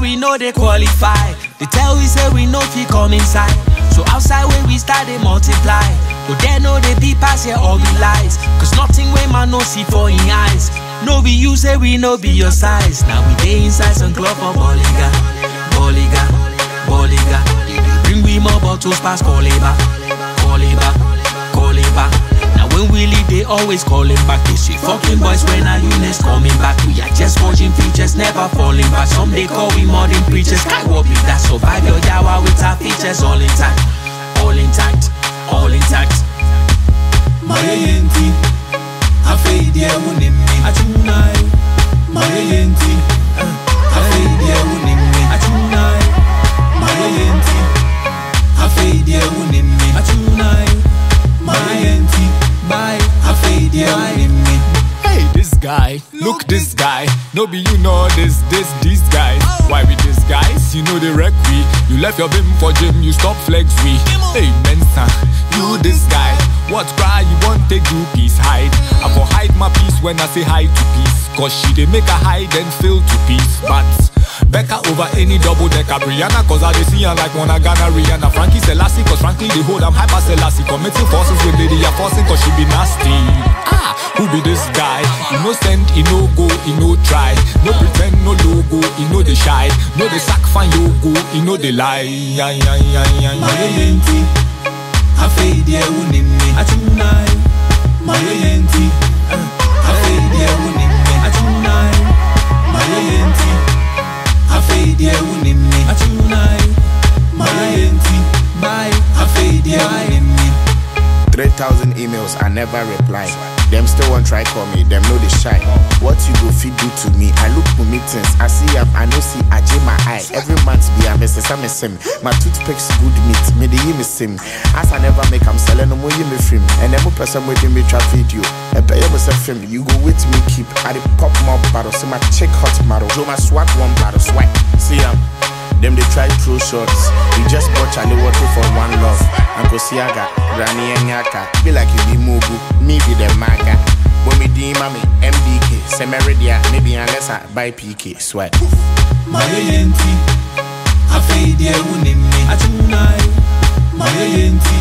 we know they qualify. They tell we say we know fi come inside. So outside when we start they multiply. But they know they be pass here all be lies. Cause nothing when man no see for in eyes. No be you say we no be your size. Now we dey inside some club for Boliga, Boliga, Boliga. Bring we more bottles past Coliba, always calling back. They say fucking boys when are you next coming back? We are just watching features, never falling back. Some they call we modern preachers. Sky what be that survive your yawa with our features all intact, all intact, all intact. Guy, look this guy. No be you know this, this, these guys. Why we these guys? You know the wreck we. You left your bim for gym, you stop flex we. Hey, Mensa, you this guy. What cry you want take do peace hide? I for hide my peace when I say hi to peace. Cause she they make a hide and fill to peace. But Becca over any double decker Brianna Cause I they see her like one Ghana Rihanna Frankie Selassie Cause frankly they hold I'm hyper Selassie Committing forces with are forcing cause she be nasty no send, he no go, he no try No pretend, no logo, he no they shy No they sack fan logo, he no they lie yeah, yeah, yeah, yeah, yeah. mayeyenti afeidie wunimmi Achunai, mayeyenti afeidie wunimmi achunai, mayeyenti afeidie wunimmi achunai. mayeyenti Bye. afeidie wunimmi 3,000 emails, I never reply. Them still won't try call me, them know they shy. What you go feed do to me? I look for meetings, I see am, I know see I my eye. Every month be a message, I'm a sim. My toothpicks good meat, me the me sim. As I never make, I'm selling no more me film. And then person with me trap video. And pay a film, you go with me keep. I the pop more bottle, see my check hot model. Show my swat one bottle, swipe. See am. Them they try throw shots. We just bought Charlie Water for one love. Uncle Siaga, Granny Nyaka. Be like you be Mugu, me be the maga. When me D mommy, MDK, Semeridia, maybe unless I buy PK, sweat. mayeyenti afeidie wunimmi Achunai, mayeyenti afeidie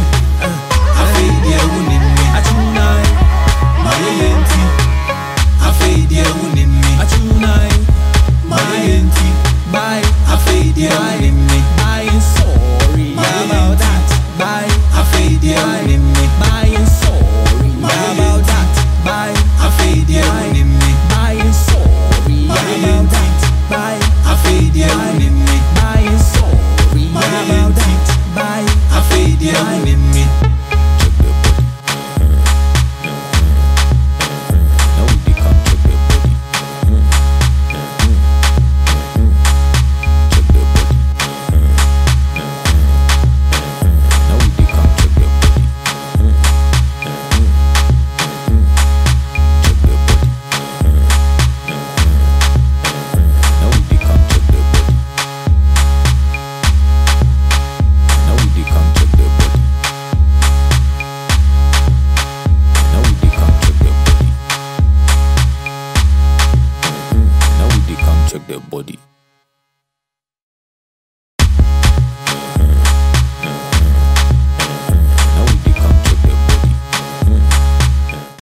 body.